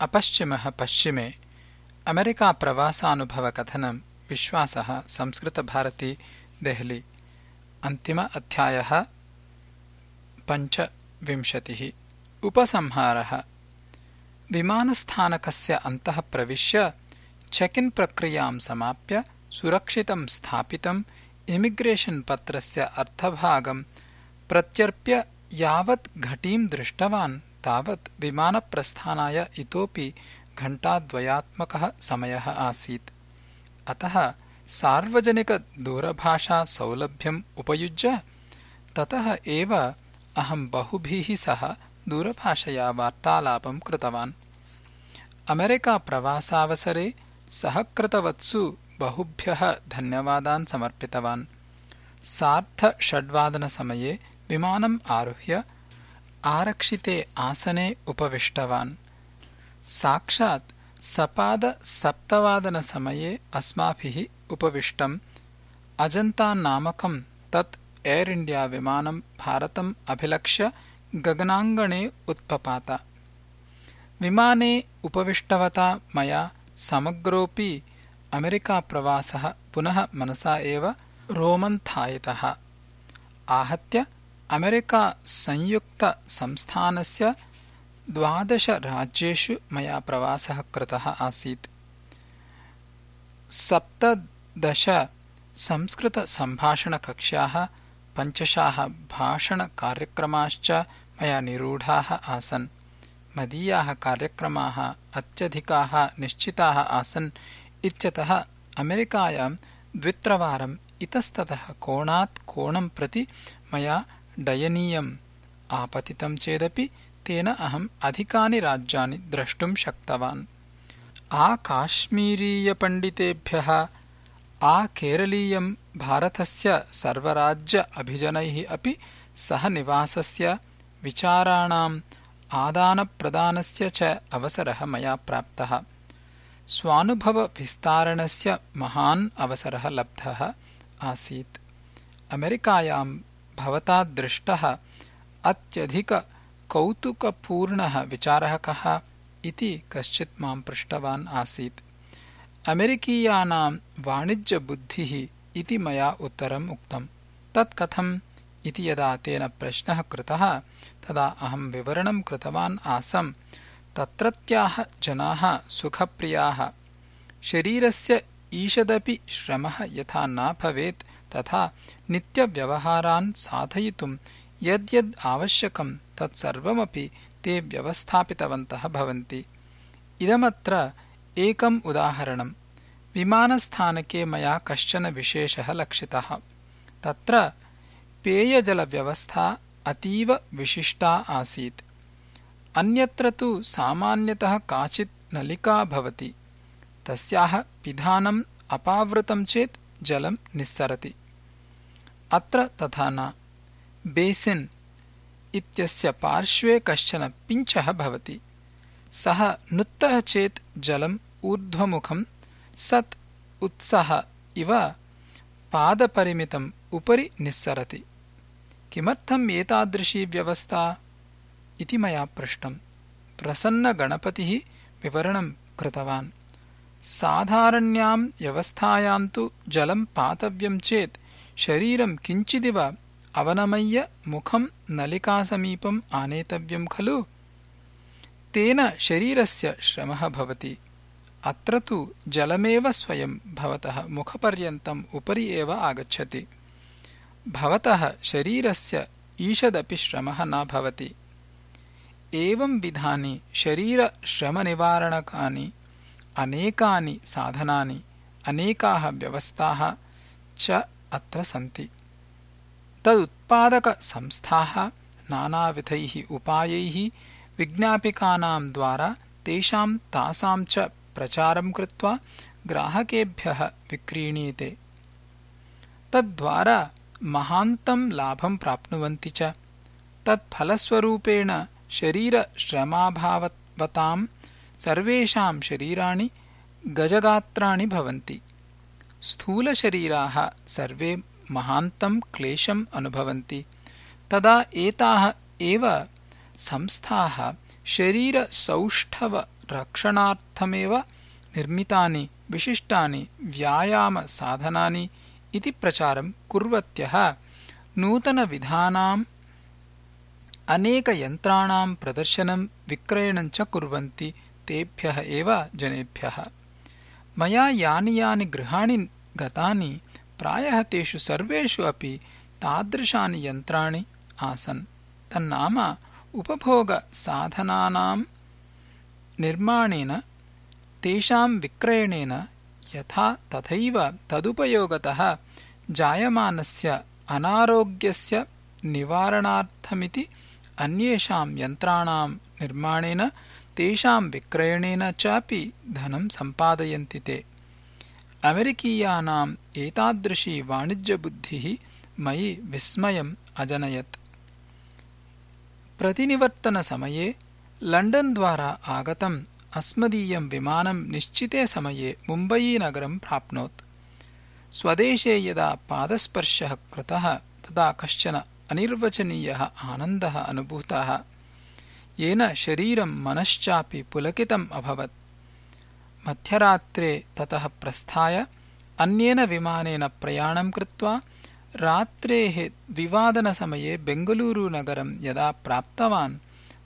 अपश्चिमः पश्चिमे अमेरिकाप्रवासानुभवकथनम् विश्वासः संस्कृतभारती देहली। अन्तिम अध्यायः पञ्चविंशतिः। उपसंहारः। विमानस्थानकस्य अन्तः प्रविश्य चेक् इन् प्रक्रियाम् समाप्य सुरक्षितम् स्थापितम् इमिग्रेशन् पत्रस्य अर्थभागम् प्रत्यर्प्य यावत् घटीम् दृष्टवान् तावत् विमानप्रस्थानाय इतोपि घण्टाद्वयात्मकः समयः आसीत्। अतः सार्वजनिकदूरभाषासौलभ्यम् उपयुज्य ततः एव अहम् बहुभिः सह दूरभाषया वार्तालापम् कृतवान्। अमेरिकाप्रवासावसरे सहकृतवत्सु बहुभ्यः धन्यवादान् समर्पितवान्। सार्धषड्वादनसमये विमानम् आरुह्य आरक्षिते आसने उपविष्टवान्। साक्षात् सपादसप्तवादनसमये अस्माभिः उपविष्टम्। अजन्तानामकम् तत् एर् इण्डिया विमानम् भारतम् अभिलक्ष्य गगनाङ्गणे उत्पपात। विमाने उपविष्टवता मया समग्रोऽपि अमेरिकाप्रवासः पुनः मनसा एव रोमन्थायितः। आहत्य अमेरिकासंयुक्तसंस्थानस्य द्वादशराज्येषु मया प्रवासः कृतः आसीत्। सप्तदश संस्कृतसम्भाषणकक्ष्याः पञ्चशाः भाषणकार्यक्रमाश्च मया निरूढाः आसन्। मदीयाः कार्यक्रमाः अत्यधिकाः निश्चिताः आसन्। इत्यतः अमेरिकायाम् द्वित्रवारम् इतस्ततः कोणात् कोणम् प्रति मया डयनीयम्। आपतितं चेदपि तेन अहम् अधिकानि राज्यानि द्रष्टुम् शक्तवान्। आकाश्मीरीयपण्डितेभ्यः आकेरलीयम् भारतस्य सर्वराज्य अभिजनैः अपि सहनिवासस्य विचाराणाम् आदानप्रदानस्य च अवसरः मया प्राप्तः। स्वानुभवविस्तारणस्य महान् अवसरः लब्धः आसीत्। अमेरिकायाम् भवता दृष्टः अत्यधिककौतुकपूर्णः विचारः कः इति कश्चित् माम् पृष्टवान् आसीत्। अमेरिकीयानाम् वाणिज्यबुद्धिः इति मया उत्तरम् उक्तम्। तत् कथम् इति यदा तेन प्रश्नः कृतः तदा अहम् विवरणम् कृतवान् आसम्। तत्रत्याः जनाः सुखप्रियाः। शरीरस्य ईषदपि श्रमः यथा न भवेत् तथा नित्यव्यवहारान् साधयितुम् यद्यद् आवश्यकम् तत्सर्वमपि ते व्यवस्थापितवन्तः भवन्ति। इदमत्र एकम् उदाहरणम्। विमानस्थानके मया कश्चन विशेषः लक्षितः। तत्र पेयजलव्यवस्था अतीव विशिष्टा आसीत्। अन्यत्र तु सामान्यतः काचित् नलिका भवति। तस्याः पिधानम् अपावृतम् चेत् जलम् निस्सरति अत्र तथा न। बेसिन् इत्यस्य पार्श्वे कश्चन पिञ्चः भवति। सः नुत्तः चेत् जलम् ऊर्ध्वमुखम् सत् उत्सः इव पादपरिमितम् उपरि निस्सरति किमर्थम् एतादृशी व्यवस्था? इति मया पृष्टम्। प्रसन्नगणपतिः विवरणम् कृतवान्। साधारण्याम् व्यवस्थायाम् तु जलम् पातव्यम् चेत् शरीरम् किञ्चिदिव अवनमय्य मुखम् नलिकासमीपम् आनेतव्यम् खलु? तेन शरीरस्य श्रमः भवति। अत्र तु जलमेव स्वयम् भवतः मुखपर्यन्तम् उपरि एव आगच्छति। भवतः शरीरस्य ईषदपि श्रमः न भवति। एवं विधानि शरीरश्रमनिवारणकानि अनेकानि साधनानि अनेकाः व्यवस्थाः च अत्र सन्ति। तदुत्पादकसंस्थाः नानाविधैः उपायैः विज्ञापिकानाम् द्वारा तेषाम् तासाम् च प्रचारम् कृत्वा ग्राहकेभ्यः विक्रीणीते। तद्वारा महान्तम् लाभम् प्राप्नुवन्ति च। तत्फलस्वरूपेण शरीरश्रमाभावताम् सर्वेषाम् शरीराणि गजगात्राणि भवन्ति स्थूलशरीराः सर्वे महान्तम् क्लेशम् अनुभवन्ति। तदा एताः एव संस्थाः शरीरसौष्ठवरक्षणार्थमेव निर्मितानि विशिष्टानि व्यायामसाधनानि इति प्रचारं कुर्वत्यः। नूतनविधानाम् अनेकयन्त्राणां प्रदर्शनं विक्रयणं च कुर्वन्ति तेभ्यः एव जनेभ्यः मया यानि यानि गृहाणि गतानि प्रायः तेषु सर्वेषु अपि तादृशानि यन्त्राणि आसन्। तन्नाम उपभोगसाधनानां निर्माणेन तेषां विक्रयणेन यथा तथैव तदुपयोगतः जायमानस्य अनारोग्यस्य निवारणार्थमिति अन्येषां यन्त्राणां निर्माणेन तेषां विक्रयणेन चापि धनं सम्पादयन्ति ते। अमेरिकीयानाम् एतादृशी वाणिज्यबुद्धिः मयि विस्मयम् अजनयत्। प्रतिनिवर्तनसमये लण्डन् आगतम् अस्मदीयं विमानं निश्चिते समये मुम्बयीनगरं प्राप्नोत्। स्वदेशे यदा पादस्पर्शः कृतः तदा कश्चन अनिर्वचनीयः आनन्दः अनुभूतः येन शरीरं मनश्चापि पुलकितम् अभवत्। मध्यरात्रे ततः प्रस्थाय अन्येन विमानेन प्रयाणं कृत्वा रात्रेः द्विवादनसमये बेङ्गलूरुनगरं यदा प्राप्तवान्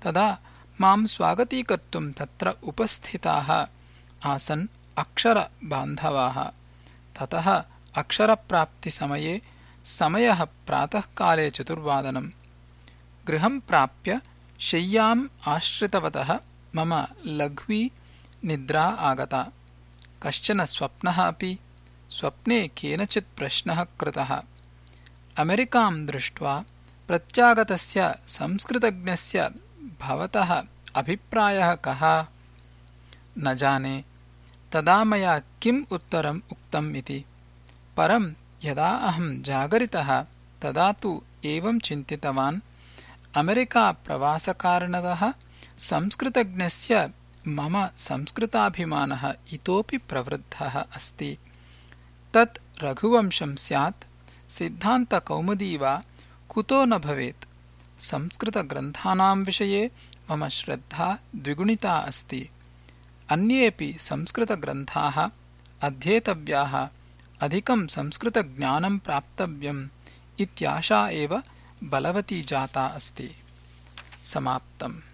तदा मां स्वागतीकर्तुं तत्र उपस्थिताः आसन् अक्षरबान्धवाः। ततः अक्षरप्राप्तिसमये समयः प्रातःकाले चतुर्वादनम्। गृहं प्राप्य शय्याम् आश्रितवतः मम लघ्वी निद्रा आगता। कश्चन स्वप्नः अपि स्वप्ने केनचित् प्रश्नः कृतः। अमेरिकां दृष्ट्वा प्रत्यागतस्य संस्कृतज्ञस्य भवतः अभिप्रायः कः? न जाने। तदा मया किम् उत्तरम् उक्तम् इति। परं यदा अहं जागरितः तदा तु एवं चिन्तितवान् अमेरिकाप्रवासकारणतः संस्कृतज्ञस्य मम संस्कृताभिमानः इतोपि प्रवृद्धः अस्ति। तत् रघुवंशं स्यात् सिद्धान्तकौमुदी वा कुतो न भवेत्। संस्कृतग्रन्थानां विषये मम श्रद्धा द्विगुणिता अस्ति। अन्येऽपि संस्कृतग्रन्थाः अध्येतव्याः अधिकं संस्कृतज्ञानं प्राप्तव्यम् इत्याशा एव बलवती जाता अस्ति। समाप्तम्।